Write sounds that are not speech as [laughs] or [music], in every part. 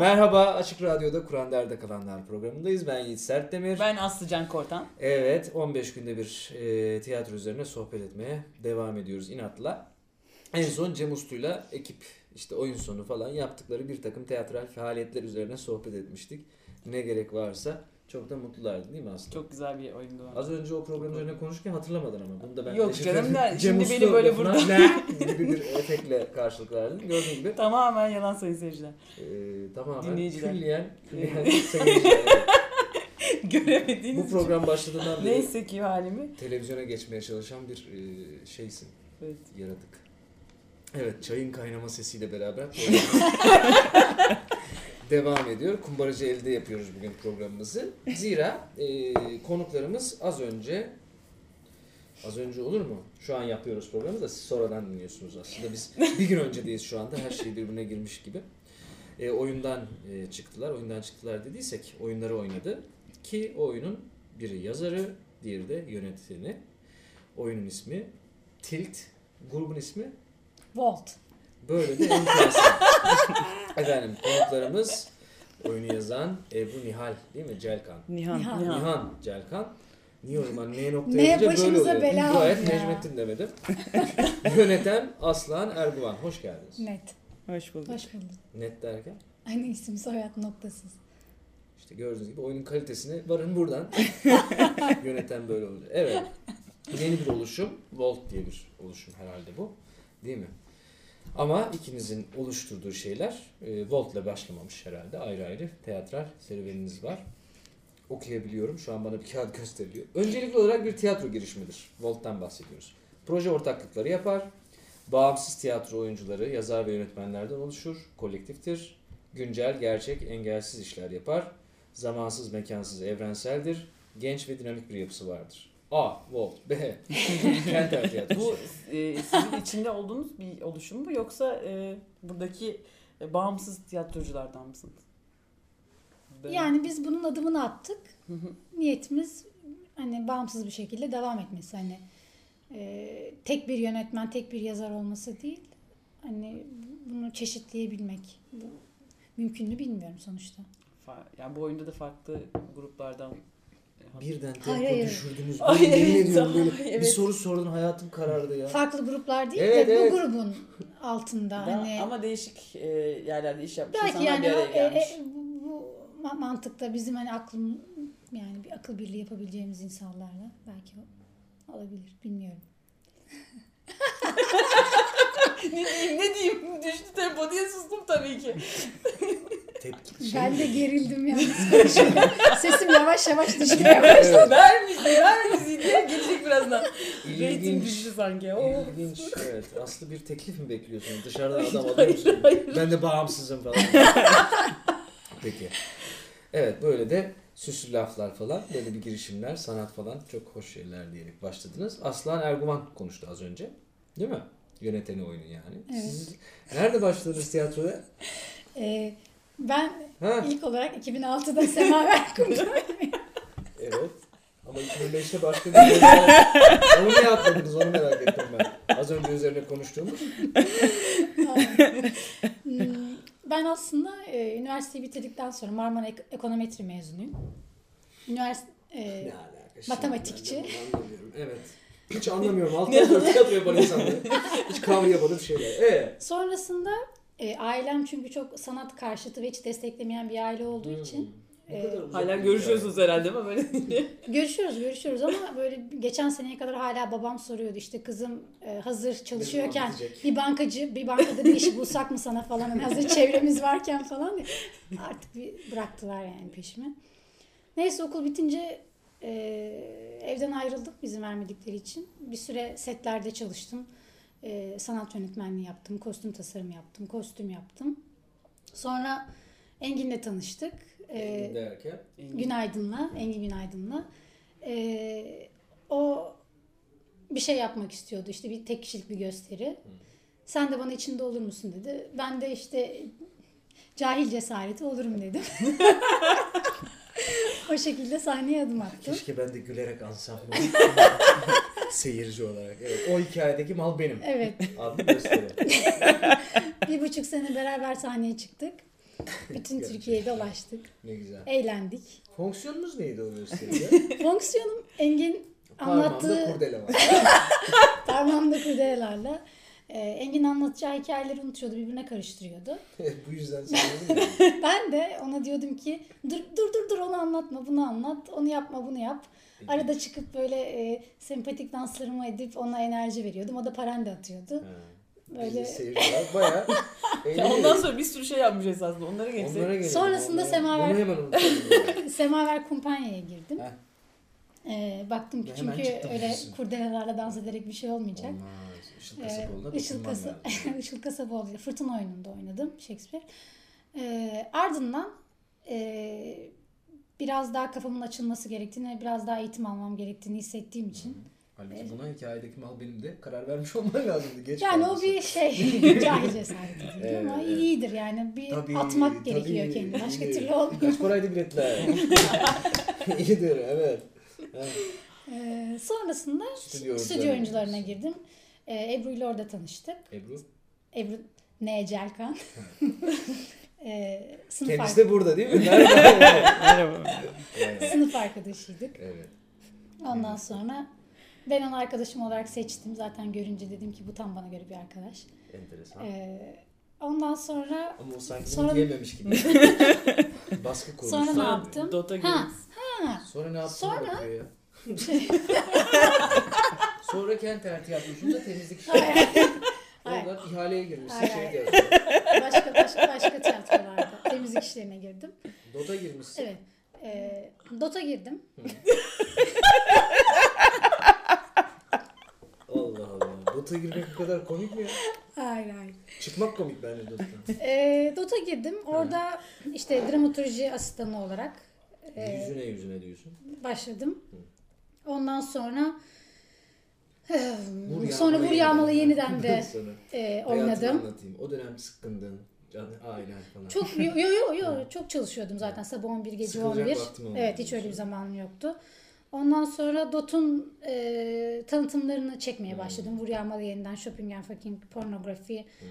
Merhaba Açık Radyo'da Kur'an Derde Kalanlar programındayız. Ben Yiğit Sertdemir. Ben Aslı Can Kortan. Evet 15 günde bir e, tiyatro üzerine sohbet etmeye devam ediyoruz inatla. En son Cem Uslu'yla ekip işte oyun sonu falan yaptıkları bir takım tiyatral faaliyetler üzerine sohbet etmiştik. Ne gerek varsa çok da mutlulardı değil mi Aslı? Çok güzel bir oyundu. Az önce o program üzerine konuşurken hatırlamadın ama. Bunu da ben Yok canım da şimdi beni böyle burada- gibi bir efektle karşılık verdin. Gördüğün gibi Tamamen yalan sayın seyirciler. e, tamamen Dinleyiciler. külliyen, külliyen seyirciler. Evet. [laughs] Göremediğiniz Bu program başladığından beri Neyse ki halimi. televizyona geçmeye çalışan bir e, şeysin, Evet. yaratık. Evet, çayın kaynama sesiyle beraber [laughs] devam ediyor. Kumbaracı elde yapıyoruz bugün programımızı. Zira e, konuklarımız az önce az önce olur mu? Şu an yapıyoruz programı da siz sonradan dinliyorsunuz aslında. Biz bir gün öncedeyiz şu anda. Her şey birbirine girmiş gibi. E, oyundan e, çıktılar. Oyundan çıktılar dediysek oyunları oynadı. Ki o oyunun biri yazarı, diğeri de yönetmeni. Oyunun ismi Tilt, grubun ismi Volt. Böyle de enteresan. [laughs] Efendim konuklarımız oyunu yazan Ebru Nihal değil mi? Celkan. Nihan. Nihan. Nihan. Celkan. Niye o zaman N nokta Ne böyle başımıza oluyor. bela Gayet oldu ya. Necmettin demedim. [laughs] Yöneten Aslan Erguvan. Hoş geldiniz. Net. Hoş bulduk. Hoş bulduk. Net derken Aynı isim soyad noktasız. işte gördüğünüz gibi oyunun kalitesini varın buradan [laughs] yöneten böyle olacak. Evet. Yeni bir oluşum. Volt diye bir oluşum herhalde bu. Değil mi? Ama ikinizin oluşturduğu şeyler e, Volt'la başlamamış herhalde. Ayrı ayrı teatral serüveniniz var. Okuyabiliyorum. Şu an bana bir kağıt [laughs] gösteriliyor. Öncelikli olarak bir tiyatro girişimidir. Volt'tan bahsediyoruz. Proje ortaklıkları yapar. Bağımsız tiyatro oyuncuları, yazar ve yönetmenlerden oluşur. Kolektiftir. Güncel, gerçek, engelsiz işler yapar. Zamansız, mekansız, evrenseldir. Genç ve dinamik bir yapısı vardır. A. Volt. B. [laughs] Kenter tiyatrosu. Bu e, sizin içinde olduğunuz bir oluşum mu yoksa e, buradaki e, bağımsız tiyatroculardan mısınız? Ben- Yani biz bunun adımını attık. Hı hı. Niyetimiz hani bağımsız bir şekilde devam etmesi. Hani e, tek bir yönetmen, tek bir yazar olması değil. Hani bunu çeşitleyebilmek. Bu mümkün mü bilmiyorum sonuçta. Fa- yani bu oyunda da farklı gruplardan Birden tempo hayır. düşürdünüz. Ay, Böyle yemin evet, ediyorum böyle ay, bir evet. soru sordun hayatım karardı ya. Farklı gruplar değil Evet, de evet. bu grubun [laughs] altında. Ben- hani ama değişik e, yerlerde iş yapmış belki insanlar yani bir araya e, gelmiş. e, bu, bu ma- mantıkta bizim hani aklım yani bir akıl birliği yapabileceğimiz insanlarla belki olabilir. Bilmiyorum. [laughs] ne diyeyim ne diyeyim düştü tempo diye sustum tabii ki. Tepki şey Ben de gerildim yani. [laughs] Sesim yavaş yavaş düşmeye başladı. Evet. ver müziği ver müziği diye gelecek birazdan. Rating düştü sanki. Oh. İlginç. Evet. Aslı bir teklif mi bekliyorsunuz? Dışarıdan adam alıyor Hayır, musun? hayır. Ben de bağımsızım falan. [laughs] Peki. Evet böyle de süslü laflar falan böyle bir girişimler sanat falan çok hoş şeyler diyerek başladınız. Aslan Erguvan konuştu az önce. Değil mi? Yöneteni oyunu yani. Evet. Siz nerede başladınız tiyatroya? Ee, ben Ha? ilk olarak 2006'da [laughs] Semaver kurdum. Evet. Ama 2005'te başka bir şey. [laughs] Onu niye atladınız onu merak ettim ben. Az önce üzerine konuştuğumuz. Hmm, ben aslında e, üniversiteyi bitirdikten sonra Marmara Ek- Ekonometri mezunuyum. Üniversite e, Ne alaka şimdi? matematikçi. Evet. Hiç anlamıyorum. Altı [laughs] yazıyor, tiyatro yapan insanları. Hiç kavrayamadım şeyler. Evet. sonrasında e, ailem çünkü çok sanat karşıtı ve hiç desteklemeyen bir aile olduğu Hmm. için uzak Hala görüşüyorsunuz herhalde ama böyle. [laughs] Görüşüyoruz, görüşüyoruz ama böyle geçen seneye kadar hala babam soruyordu işte kızım e, hazır çalışıyorken bir bankacı bir bankada bir iş bulsak mı sana falan hani hazır çevremiz varken falan diye. artık bir bıraktılar yani peşimi. Neyse okul bitince e, evden ayrıldım izin vermedikleri için. Bir süre setlerde çalıştım. E, sanat yönetmenliği yaptım, kostüm tasarımı yaptım, kostüm yaptım. Sonra Engin'le tanıştık. E, Engin derken. Günaydın'la, Engin Günaydın'la. Ee, o bir şey yapmak istiyordu. İşte bir tek kişilik bir gösteri. Sen de bana içinde olur musun dedi. Ben de işte cahil cesareti olurum dedim. [laughs] [laughs] o şekilde sahneye adım attım. Keşke ben de gülerek ansam. [laughs] Seyirci olarak. Evet. O hikayedeki mal benim. Evet. Adlı gösteri. [laughs] Bir buçuk sene beraber sahneye çıktık. Bütün. Türkiye'yi dolaştık. Ne güzel. Eğlendik. Fonksiyonunuz neydi o gösteride? Fonksiyonum Engin Parmağımda anlattığı kurdele var. parmağımda kurdelelerle e, Engin anlatacağı hikayeleri unutuyordu, birbirine karıştırıyordu. [laughs] Bu yüzden ya. [laughs] Ben de ona diyordum ki dur dur dur dur onu anlatma, bunu anlat, onu yapma, bunu yap. Arada çıkıp böyle e, sempatik danslarımı edip ona enerji veriyordum. O da parende atıyordu. Ha. Böyle- [laughs] seyirciler bayağı Ya eğleniyor. ondan sonra bir sürü şey yapmış esasında. Onlara geçsek. Onlara gelelim. Sonrasında Onlara- Semaver- Bunu hemen unutalım. Semaver Kumpanya'ya girdim. Heh. E, baktım ki çünkü öyle kurdelelerle dans ederek bir şey olmayacak. Olmaz. Işıl Ee, Kasapoğlu'na Işıl, Kasa. [laughs] Işıl Kasapoğlu ile Fırtına oyununda oynadım Shakespeare. Ee, ardından e, biraz daha kafamın açılması gerektiğini biraz daha eğitim almam gerektiğini hissettiğim için. Halbuki buna hikayedeki mal benim de karar vermiş [laughs] olman lazımdı. Geç Yani o kalmışsın. bir şey [laughs] cahil cesareti değil ama Evet, evet. iyidir yani bir Tabii, atmak gerekiyor tabii, kendini. Başka türlü olmuyor. Kaç paraydı biletler? İyidir evet. evet. Ee, sonrasında Stüdyo stüdyo, oyuncularına girdim. Ee, Ebru ile orada tanıştık. Ebru. Ebru N. Celkan. [laughs] ee, sınıf, Kendisi de burada değil mi? [laughs] Merhaba. evet. sınıf arkadaşıydık. evet. Ondan sonra ben onu arkadaşım olarak seçtim. Zaten görünce dedim ki bu tam bana göre bir arkadaş. Enteresan. Ee, ondan sonra Ama o sanki Sonra- bunu diyememiş gibi. [laughs] Baskı kurmuş. Sonra ne yaptım? Dota Ha. Ha, Sonra ne yaptın? Sonra- ya. Sonra kent tiyatrosunda temizlik işi. Oradan ihaleye girmiş. Hayır, Şey hayır. diyorsun. başka başka başka tiyatrolarda temizlik işlerine girdim. Dota girmişsin. Evet. Ee, Dota girdim. Allah Allah. Dota girmek bu kadar komik mi ya? Hayır hayır. Çıkmak komik bence Dota'dan. Ee, Dota girdim. Orada işte dramaturji asistanı olarak e, Yüzüne yüzüne diyorsun. başladım. Ondan sonra Vur sonra Vur Yağmalı yeniden de [laughs] e, oynadım. anlatayım. O dönem sıkkındın. Can, ailen falan. Çok yo yo yo, yo çok çalışıyordum zaten sabah 11 gece Sıkılacak 11. vaktim olmadı Evet hiç öyle bir diyorsun. zamanım yoktu. Ondan sonra Dot'un e, tanıtımlarını çekmeye Hmm. başladım. Vur Yağmalı yeniden Shopping and Fucking Pornography. Hmm.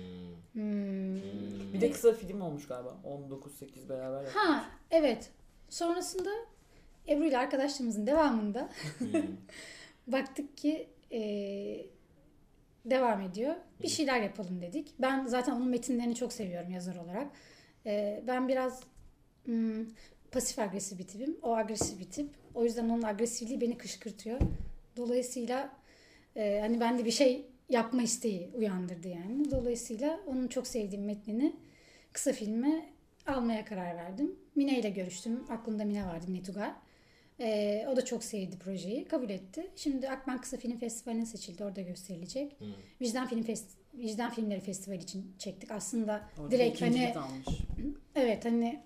Hmm. Hmm. Bir de kısa film olmuş galiba. 19-8 beraber yapmış. Ha evet. Sonrasında Ebru ile arkadaşlığımızın devamında Hmm. [laughs] baktık ki e, devam ediyor. Bir şeyler yapalım dedik. Ben zaten onun metinlerini çok seviyorum yazar olarak. E, ben biraz hmm, pasif agresif bir tipim. O agresif bir tip. O yüzden onun agresifliği beni kışkırtıyor. Dolayısıyla e, hani bende bir şey yapma isteği uyandırdı yani. Dolayısıyla onun çok sevdiğim metnini kısa filme almaya karar verdim. Mine ile görüştüm. Aklımda Mine vardı, Mine. Ee, o da çok sevdi projeyi. Kabul etti. Şimdi Akban Kısa Film Festivali'ne seçildi. Orada gösterilecek. Hmm. Vicdan Film Fest Vicdan Filmleri Festivali için çektik. Aslında Orada direkt hani evet hani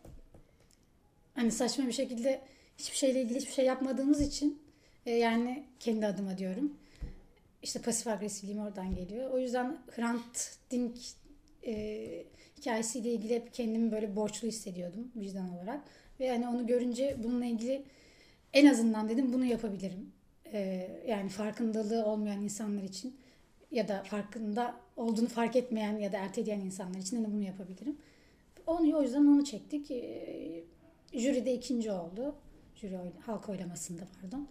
hani saçma bir şekilde hiçbir şeyle ilgili hiçbir şey yapmadığımız için e, yani kendi adıma diyorum. İşte pasif agresifliğim oradan geliyor. O yüzden Hrant Dink e, hikayesiyle ilgili hep kendimi böyle borçlu hissediyordum vicdan olarak. Ve hani onu görünce bununla ilgili en azından dedim bunu yapabilirim. E, yani farkındalığı olmayan insanlar için ya da farkında olduğunu fark etmeyen ya da erteleyen insanlar için de bunu yapabilirim. Onu o yüzden onu çektik. E, jüride ikinci oldu. Jüri oy, halk oylamasında pardon.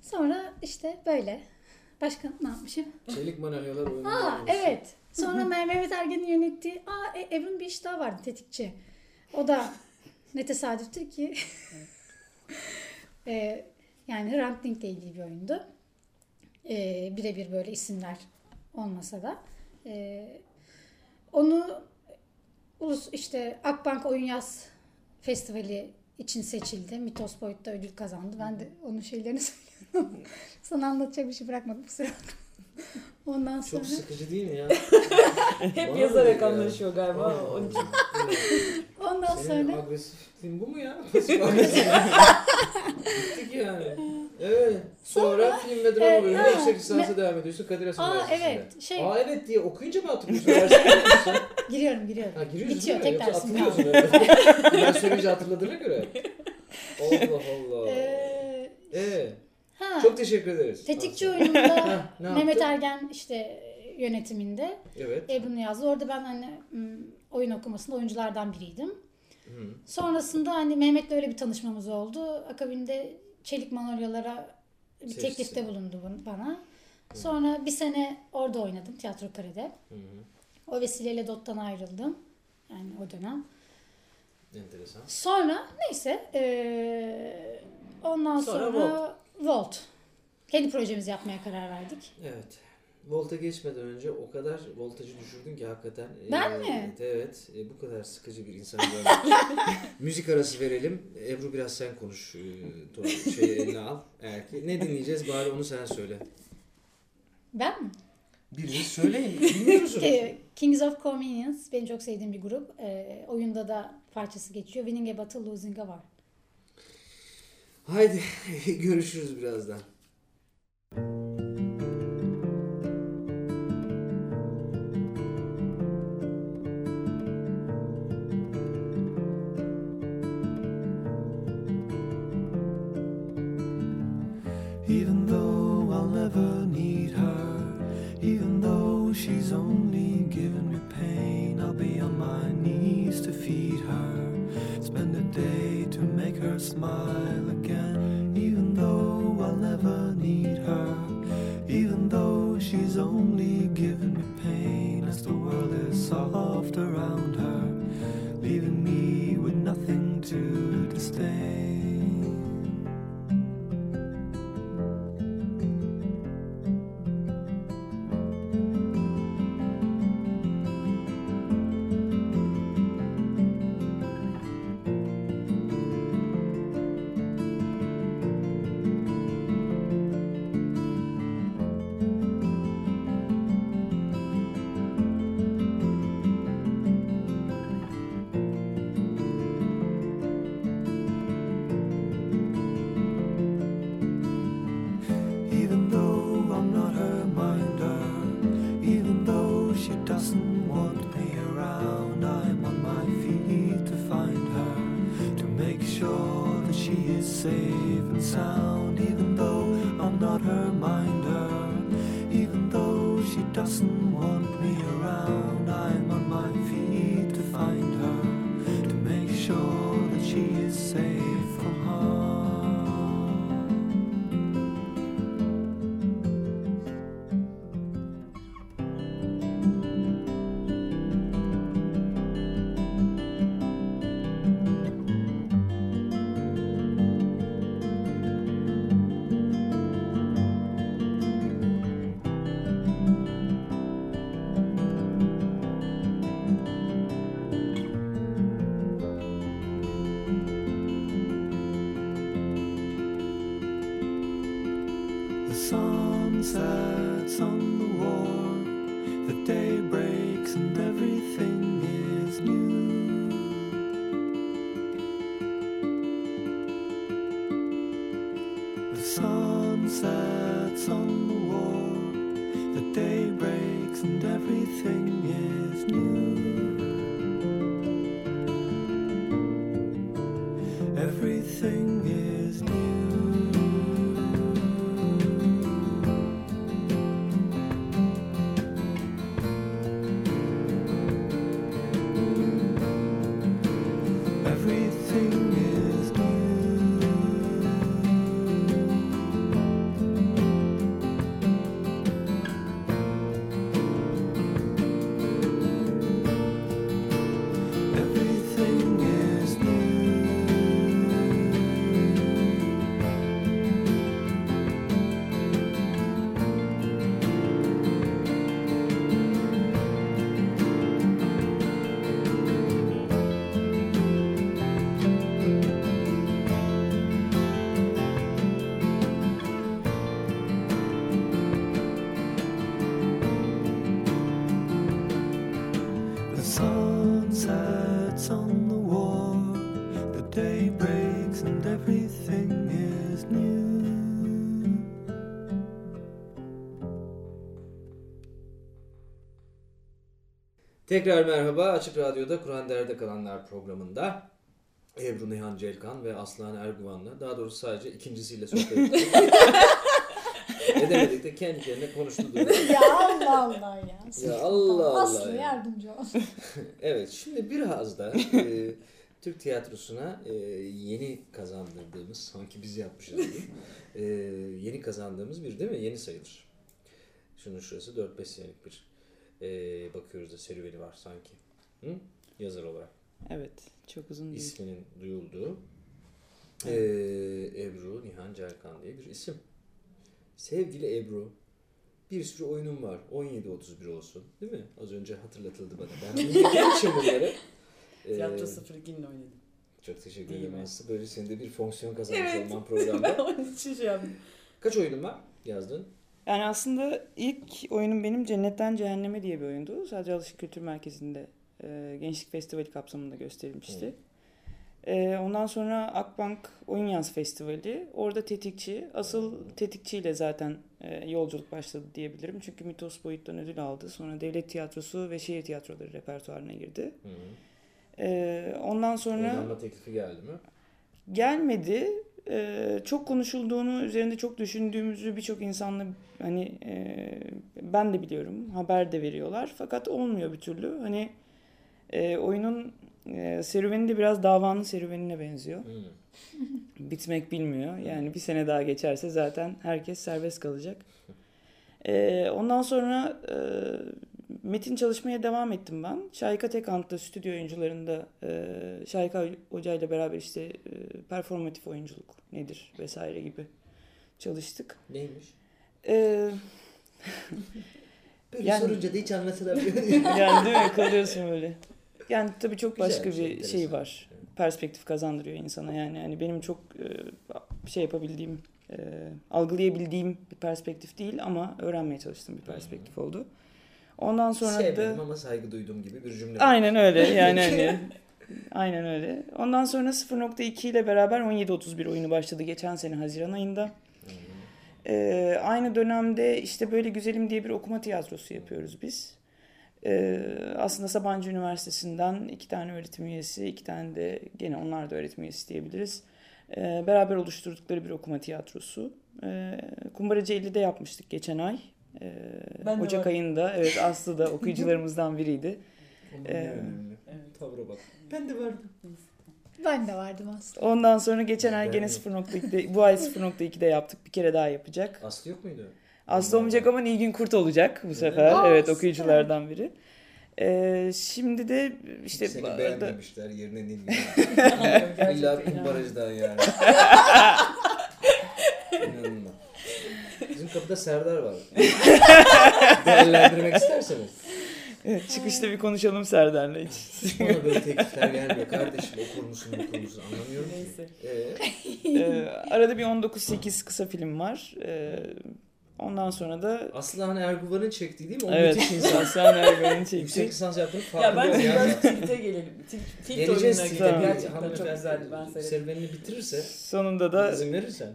Sonra işte böyle. Başka ne yapmışım? Çelik Manolyalar oyunu. Aa evet. Sonra Meh- Mehmet Ergen'in yönettiği Aa e, Evin bir iş daha vardı tetikçi. O da ne tesadüftür ki e, yani Hrant Dink'le ilgili bir oyundu. E, birebir böyle isimler olmasa da. E, onu ulus işte Akbank Oyun Yaz Festivali için seçildi. Mitos Boyut'ta ödül kazandı. Ben de onun şeylerini [laughs] söylüyorum. Sana anlatacak bir şey bırakmadım kusura. Ondan sonra Çok sıkıcı değil mi ya? [laughs] Hep Bana yazarak ya. anlaşıyor galiba. Aa, Onun için. evet. ondan Senin sonra agresifliğin bu mu ya? Gittik yani. Evet. Sonra, Sonra, film ve drama e, bölümünde ha, yüksek lisansa me- devam ediyorsun Kadir Has Aa, evet, şey- Aa evet diye okuyunca mı hatırlıyorsun? Giriyorum giriyorum. Ha giriyorsun Bitiyor tek Yoksa dersim kaldı. öyle. ben söyleyince hatırladığına göre. [laughs] Allah Allah. Ee, Ee, ha, çok teşekkür ederiz. tetikçi Aslında. oyununda ne Mehmet yaptın? Ergen işte yönetiminde Evet. Ebru'nu yazdı. Orada ben hani hmm, oyun okumasında oyunculardan biriydim. Hı. Sonrasında hani Mehmet'le öyle bir tanışmamız oldu. Akabinde Çelik Manolyalara bir Seçti teklifte bulundu bun- bana. Sonra bir sene orada oynadım tiyatro karede. Hı hı. O vesileyle Dot'tan ayrıldım. Yani o dönem. Enteresan. Sonra neyse eee, ondan Sonra sonra, Volt. Kendi projemizi yapmaya karar verdik. Evet. Volta geçmeden önce o kadar voltajı düşürdün ki hakikaten. Ben Ee, mi? Evet. Ee, bu kadar sıkıcı bir insan görmedim. [laughs] Müzik arası verelim. Ebru biraz sen konuş. To- Şeyi eline al. Eğer ki. Ne dinleyeceğiz bari onu sen söyle. Ben mi? Biriniz söyleyin. Bilmiyor musunuz? [laughs] Kings of Convenience benim çok sevdiğim bir grup. Eee, oyunda da parçası geçiyor. Winning a Battle, Losing a War. Haydi [laughs] görüşürüz birazdan. Even though I'll never need her, even though she's only given me pain, I'll be on my knees to feed her. Spend a day to make her smile Tekrar merhaba. Açık Radyo'da Kur'an Derde Kalanlar programında Ebru Nihan Celkan ve Aslan Erguvan'la daha doğrusu sadece ikincisiyle sohbet ettik. [laughs] Edemedik de kendi kendine konuştu. ya Allah Allah ya. Ya Allah Allah Aslı ya. yardımcı ol. [laughs] Evet şimdi biraz da [laughs] e, Türk tiyatrosuna e, yeni kazandırdığımız, sanki biz yapmışız gibi, e, yeni kazandığımız bir değil mi? Yeni sayılır. Şunun şurası 4-5 senelik bir e, bakıyoruz da serüveni var sanki. Hı? Yazar olarak. Evet. Çok uzun değil. isminin duyulduğu e, Ebru Nihan Cerkan diye bir isim. Sevgili Ebru, bir sürü oyunum var. 17-31 olsun. Değil mi? Az önce hatırlatıldı bana. Ben bilmediğim için bunları. Tiyatro 02'nin oynadım. Çok teşekkür ederim? Aslı. Böyle senin de bir fonksiyon kazanmış Evet. olman Ben programda. [laughs] onun için şey yaptım. Kaç oyunun var yazdın? Yani aslında ilk oyunum benim Cennetten Cehenneme diye bir oyundu. Sadece Alışık Kültür Merkezi'nde e, Gençlik Festivali kapsamında gösterilmişti. Hı. E, ondan sonra Akbank Oyun Yaz Festivali. Orada tetikçi. Asıl tetikçiyle zaten e, yolculuk başladı diyebilirim. Çünkü Mitos Boyut'tan ödül aldı. Sonra Devlet Tiyatrosu ve Şehir Tiyatroları repertuarına girdi. Hı. E, ondan sonra... Oynanma teklifi geldi mi? gelmedi. Ee, çok konuşulduğunu, üzerinde çok düşündüğümüzü birçok insanla hani e, ben de biliyorum. Haber de veriyorlar. Fakat olmuyor bir türlü. Hani e, oyunun e, serüveni de biraz davanın serüvenine benziyor. Hı. [laughs] Bitmek bilmiyor. Yani bir sene daha geçerse zaten herkes serbest kalacak. [laughs] Ee, ondan sonra e, metin çalışmaya devam ettim ben. Şahika Tekant'ta stüdyo oyuncularında e, Şahika Hoca ile beraber işte e, performatif oyunculuk nedir vesaire gibi çalıştık. Neymiş? Ee, [laughs] Böyle Yani- sorunca da hiç anlatılamıyor. [laughs] yani değil mi kalıyorsun öyle. Yani tabii çok Güzel başka bir şey, şey var. Perspektif kazandırıyor insana yani. Yani benim çok e, şey yapabildiğim, e, algılayabildiğim bir perspektif değil ama öğrenmeye çalıştığım bir perspektif oldu. Ondan sonra Sevmedim da ama saygı duyduğum gibi bir cümle. aynen öyle yani hani [laughs] aynen öyle. Ondan sonra 0.2 ile beraber 17.31 oyunu başladı geçen sene Haziran ayında. Hı. Ee, aynı dönemde işte böyle güzelim diye bir okuma tiyatrosu yapıyoruz biz. Ee, aslında Sabancı Üniversitesi'nden iki tane öğretim üyesi, iki tane de gene onlar da öğretim üyesi diyebiliriz. Ee, beraber oluşturdukları bir okuma tiyatrosu. Ee, Kumbaracı 50'de yapmıştık geçen ay. Ee, Ben Ocak vardım. ayında. Evet Aslı da okuyucularımızdan biriydi. [laughs] Ee, önemli. Evet. Tavra bak. Ben de vardım. Ben de vardım aslında. Ondan sonra geçen ay gene yok. 0.2'de, bu ay 0.2'de yaptık. Bir kere daha yapacak. Aslı yok muydu? Aslı olmayacak ama Nilgün Kurt olacak bu sefer. Aa, evet okuyuculardan biri. Ee, şimdi de işte Seni bu arada- beğenmemişler yerine Nilgün. [laughs] İlla kumbaracıdan yani. İnanılmaz. Bizim kapıda Serdar var. [laughs] Değerlendirmek isterseniz. Evet, çıkışta bir konuşalım Serdar'la hiç. Bana böyle teklifler gelmiyor. Kardeşim okur musun okur musun anlamıyorum ki. Neyse. Ee, Ee, arada bir 19-8 kısa film var. Ee, ondan sonra da Aslıhan Erguvan'ın çektiği değil mi? O evet müthiş insan. Hasan Ergan'ın Yüksek çekti. lisans yaptığını Ya farkında bence biraz. Tilt'e gelelim. Tilt, tilt Geleceğiz gidelim. Bir Gerçekten çok. Ben serüvenini bitirirse Sonunda da izin verirsen.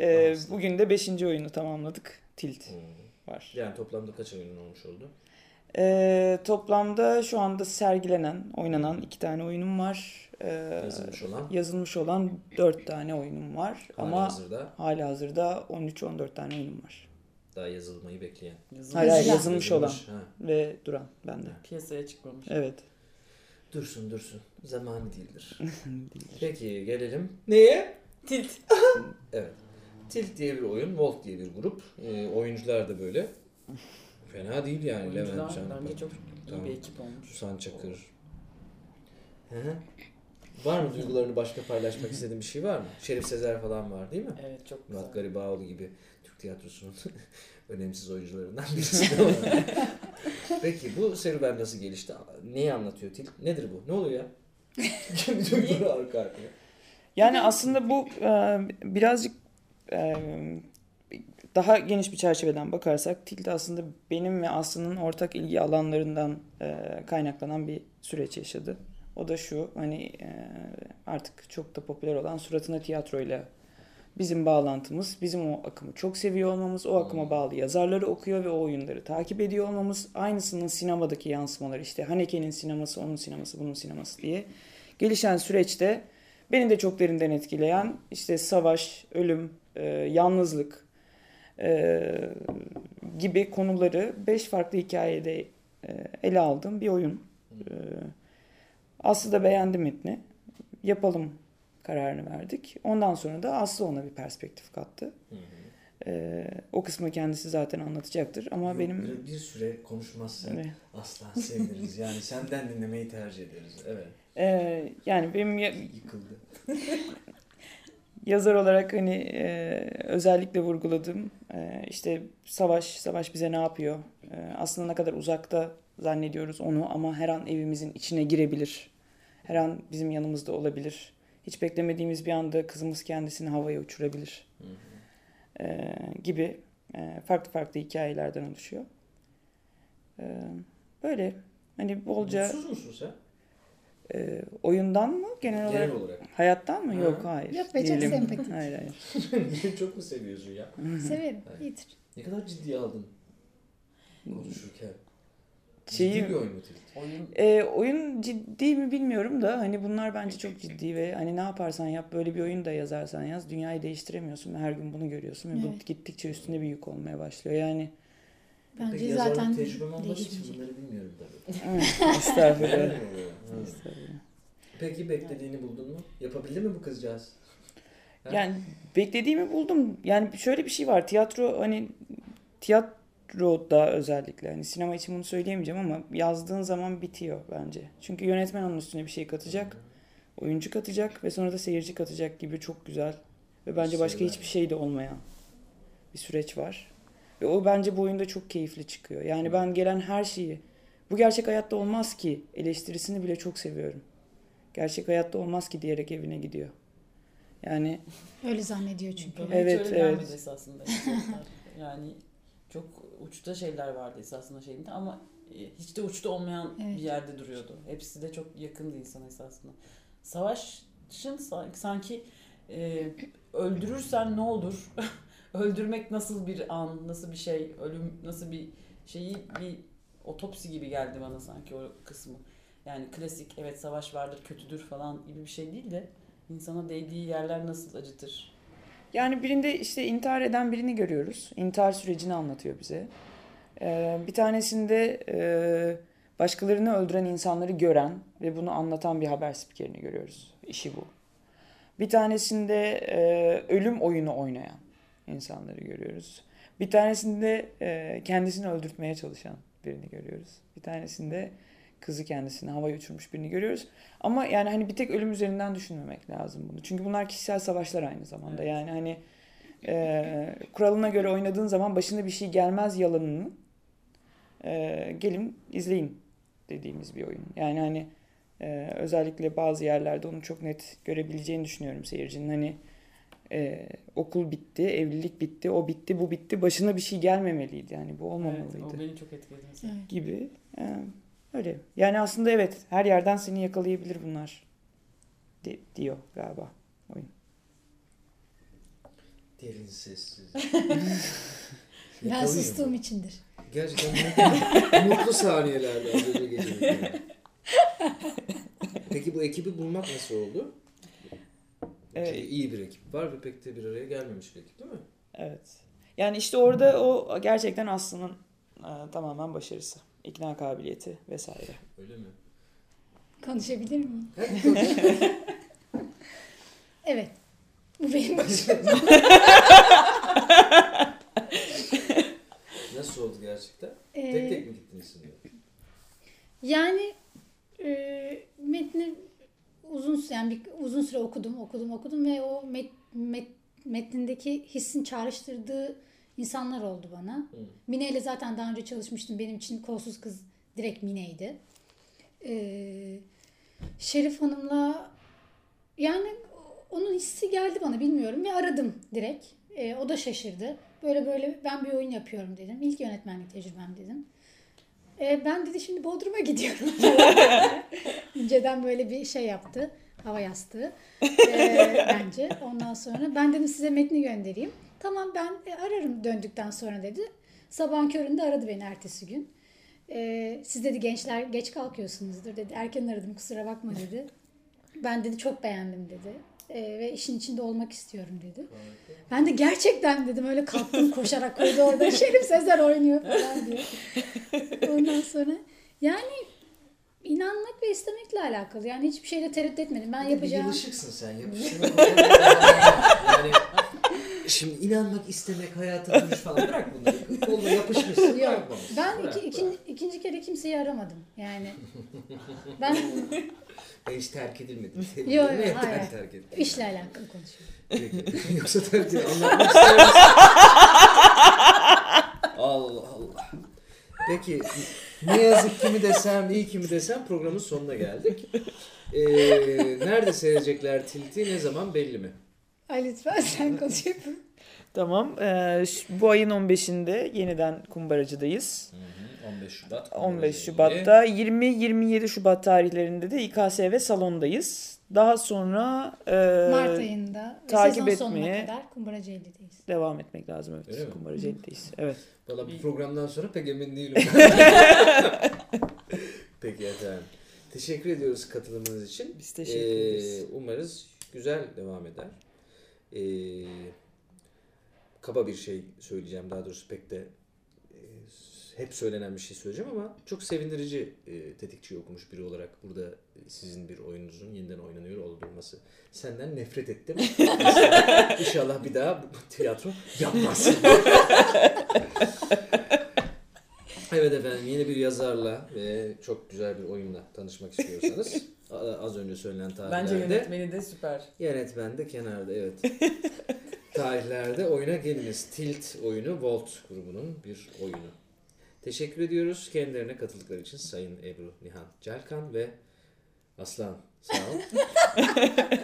E, Aslında. bugün de 5. oyunu tamamladık. Tilt var. Yani toplamda kaç oyunun olmuş oldu? Ee, toplamda şu anda sergilenen, oynanan iki tane oyunum var. Ee, Yazılmış olan. yazılmış olan 4 tane oyunum var. Ama Ama hazırda hala hazırda 13-14 tane oyunum var. daha yazılmayı bekleyen. Yazılmış. Hayır, hayır, Yazılan. yazılmış olan Ha. ve duran bende. Piyasaya çıkmamış. Evet. Dursun dursun. Zamanı değildir. [laughs] Peki gelelim. Neye? Tilt. Evet. Tilt diye bir oyun, Volt diye bir grup. Ee, oyuncular da böyle. Fena değil yani. Levent Oyuncular Can, bence çok iyi Tamam. bir ekip olmuş. Susan Çakır. Hı hı. Var mı duygularını başka paylaşmak istediğin bir şey var mı? Şerif Sezer falan var değil mi? Evet çok güzel. Murat Garibaoğlu gibi Türk tiyatrosunun [laughs] önemsiz oyuncularından birisi de var. [laughs] Peki bu serüven nasıl gelişti? Neyi anlatıyor Tilt? Nedir bu? Ne oluyor ya? [laughs] Kimi duyguları arka arkaya? Yani aslında bu e, birazcık e, daha geniş bir çerçeveden bakarsak Tilt aslında benim ve Aslı'nın ortak ilgi alanlarından e, kaynaklanan bir süreç yaşadı. O da şu hani e, artık çok da popüler olan suratına tiyatroyla bizim bağlantımız, bizim o akımı çok seviyor olmamız, o akıma bağlı yazarları okuyor ve o oyunları takip ediyor olmamız, aynısının sinemadaki yansımaları işte Haneke'nin sineması, onun sineması, bunun sineması diye gelişen süreçte beni de çok derinden etkileyen işte savaş, ölüm, e, yalnızlık, e, gibi konuları beş farklı hikayede e, ele aldığım bir oyun. E, Aslı da beğendi metni. Yapalım kararını verdik. Ondan sonra da Aslı ona bir perspektif kattı. Hı hı. E, o kısmı kendisi zaten anlatacaktır ama Yok, benim bir, bir süre konuşmazsan Evet. asla seviniriz. Yani senden dinlemeyi tercih ederiz. Evet. e, yani benim ya- Yıkıldı. [laughs] yazar olarak hani e, özellikle vurguladığım e, işte savaş savaş bize ne yapıyor? E, aslında ne kadar uzakta zannediyoruz onu ama her an evimizin içine girebilir. Her an bizim yanımızda olabilir. Hiç beklemediğimiz bir anda kızımız kendisini havaya uçurabilir. Hı hı. E, gibi e, farklı farklı hikayelerden oluşuyor. E, böyle hani bolca Mutsuz musun sen? e, oyundan mı genel olarak Genel olarak. hayattan mı? Ha. Yok hayır. Yok be, çok sempatik. Hayır hayır. [laughs] Niye çok mu seviyorsun ya? Severim. Evet. iyidir. Ne kadar ciddiye aldın konuşurken. Şeyi- Ciddi bir oyun mu? Oyun E, oyun ciddi mi bilmiyorum da hani bunlar bence çok ciddi ve hani ne yaparsan yap böyle bir oyun da yazarsan yaz dünyayı değiştiremiyorsun ve her gün bunu görüyorsun ve bu Evet. gittikçe üstüne bir yük olmaya başlıyor yani. Bence Peki zaten tecrübem olmadığı için değişmeyecek. bunları bilmiyorum tabii. [laughs] Evet, Estağfurullah. Peki beklediğini buldun mu? Yapabildi mi bu kızcağız? Yani beklediğimi buldum. Yani şöyle bir şey var. Tiyatro hani tiyatroda özellikle hani sinema için bunu söyleyemeyeceğim ama yazdığın zaman bitiyor bence. Çünkü yönetmen onun üstüne bir şey katacak. oyuncu katacak ve sonra da seyirci katacak gibi çok güzel ve bence başka hiçbir şey de olmayan bir süreç var. Ve o bence bu oyunda çok keyifli çıkıyor. Yani ben gelen her şeyi bu gerçek hayatta olmaz ki eleştirisini bile çok seviyorum. Gerçek hayatta olmaz ki diyerek evine gidiyor. Yani öyle zannediyor çünkü. Evet, hiç öyle evet. esasında. [laughs] yani çok uçta şeyler vardı esasında şeyinde ama e, hiç de uçta olmayan Evet. bir yerde duruyordu. Hepsi de çok yakındı insana esasında. Savaşın sanki e, öldürürsen ne olur? [laughs] Öldürmek nasıl bir an, nasıl bir şey, ölüm nasıl bir şeyi bir otopsi gibi geldi bana sanki o kısmı. Yani klasik evet savaş vardır, kötüdür falan gibi bir şey değil de insana değdiği yerler nasıl acıtır? Yani birinde işte intihar eden birini görüyoruz. İntihar sürecini anlatıyor bize. Ee, bir tanesinde e, başkalarını öldüren insanları gören ve bunu anlatan bir haber spikerini görüyoruz. İşi bu. Bir tanesinde e, ölüm oyunu oynayan insanları görüyoruz. Bir tanesinde e, kendisini öldürtmeye çalışan birini görüyoruz. Bir tanesinde kızı kendisini havaya uçurmuş birini görüyoruz. Ama yani hani bir tek ölüm üzerinden düşünmemek lazım bunu. Çünkü bunlar kişisel savaşlar aynı zamanda. Evet. Yani hani e, kuralına göre oynadığın zaman başına bir şey gelmez yalanını e, gelin izleyin dediğimiz bir oyun. Yani hani e, özellikle bazı yerlerde onu çok net görebileceğini düşünüyorum seyircinin. Hani e, okul bitti, evlilik bitti, o bitti, bu bitti. Başına bir şey gelmemeliydi. Yani bu Evet, olmamalıydı o beni çok etkiledi mesela. Evet. gibi. E, öyle. Yani aslında evet her yerden seni yakalayabilir bunlar di- diyor galiba oyun. Derin sessiz. [laughs] Ben Yakalıyor sustuğum mu? içindir. Gerçekten mutlu, mutlu saniyelerde az önce geçirdik. Peki bu ekibi bulmak nasıl oldu? Evet. Çünkü iyi bir ekip var ve pek de bir araya gelmemiş bir ekip değil mi? Evet. Yani işte orada o gerçekten Aslı'nın e, tamamen başarısı. İkna kabiliyeti vesaire. Öyle mi? Konuşabilir miyim? [laughs] Evet. Bu benim başım. [laughs] Nasıl oldu gerçekten? Ee, Tek tek mi gittiniz şimdi? Yani e, metni uzun yani bir, uzun süre okudum, okudum, okudum ve o met, met, metnindeki hissin çağrıştırdığı insanlar oldu bana. Hı. Mine ile zaten daha önce çalışmıştım. Benim için kolsuz kız direkt Mine'ydi. Ee, Şerif Hanım'la yani onun hissi geldi bana bilmiyorum ve aradım direkt. Ee, o da şaşırdı. Böyle böyle ben bir oyun yapıyorum dedim. İlk yönetmenlik tecrübem dedim. Ee, ben dedi şimdi Bodrum'a gidiyorum. [laughs] İnceden böyle bir şey yaptı. Hava yastığı. Ee, bence. Ondan sonra ben dedim size metni göndereyim. Tamam ben e, ararım döndükten sonra dedi. Sabahın köründe aradı beni ertesi gün. Ee, siz dedi gençler geç kalkıyorsunuzdur dedi. Erken aradım kusura bakma dedi. [laughs] Ben dedi çok beğendim dedi. e, ve işin içinde olmak istiyorum dedi. Ben de gerçekten dedim öyle kalktım koşarak koridorda [laughs] Şerif Sezer oynuyor falan diye. Ondan sonra yani inanmak ve istemekle alakalı. Yani hiçbir şeyle tereddüt etmedim. Ben yapacağım. yılışıksın sen. Yapıştırma [laughs] yani şimdi inanmak, istemek, hayata duruş falan bırak bunları. Koluna yapışmışsın. [laughs] Bırakmamışsın. Ben Bırak, iki, ikinci, ikinci kere kimseyi aramadım. Yani ben [laughs] Ben hiç terk edilmedim. Yok, yok, Yeter hayır. terk edildim. işle alakalı konuşuyorum. Peki. [laughs] Yoksa terk edildim. Anlatmak ister misin? Allah Allah. Peki ne yazık ki mi desem, iyi ki mi desem programın sonuna geldik. Ee, nerede seyredecekler Tilt'i ne zaman belli mi? Ay lütfen sen [laughs] konuş. Tamam. Ee, bu ayın 15'inde yeniden Kumbaracı'dayız. 15 Şubat. 15 Şubat'ta 20-27 Şubat tarihlerinde de İKSV salondayız. Daha sonra e, Mart ayında ve takip sezon sonuna etmeye- kadar Kumbaracı 50'deyiz. devam etmek lazım. Evet. Öyle mi? Kumbaracı'dayız. Evet. Valla bu programdan sonra pek emin değilim. [laughs] [laughs] Peki efendim. Teşekkür ediyoruz katılımınız için. Biz teşekkür Ee, ederiz. Umarız güzel devam eder. Ee, kaba bir şey söyleyeceğim. Daha doğrusu pek de e, hep söylenen bir şey söyleyeceğim ama çok sevindirici e, tetikçi okumuş biri olarak burada sizin bir oyununuzun yeniden oynanıyor olması. Senden nefret ettim. İnşallah bir daha bu tiyatro yapmaz. [laughs] Evet efendim yeni bir yazarla ve çok güzel bir oyunla tanışmak istiyorsanız [laughs] az önce söylenen tarihlerde Bence yönetmeni de süper. yönetmen de kenarda evet. [laughs] tarihlerde oyuna geliniz. Tilt oyunu Volt grubunun bir oyunu. Teşekkür ediyoruz kendilerine katıldıkları için Sayın Ebru Nihan Celkan ve Aslan sağ ol. [laughs]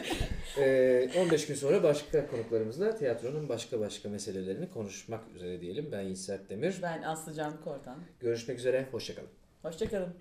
Ee, 15 gün sonra başka konuklarımızla tiyatronun başka başka meselelerini konuşmak üzere diyelim. Ben Yiğit Demir. Ben Aslı Can Kortan. Görüşmek üzere, hoşçakalın. Hoşçakalın.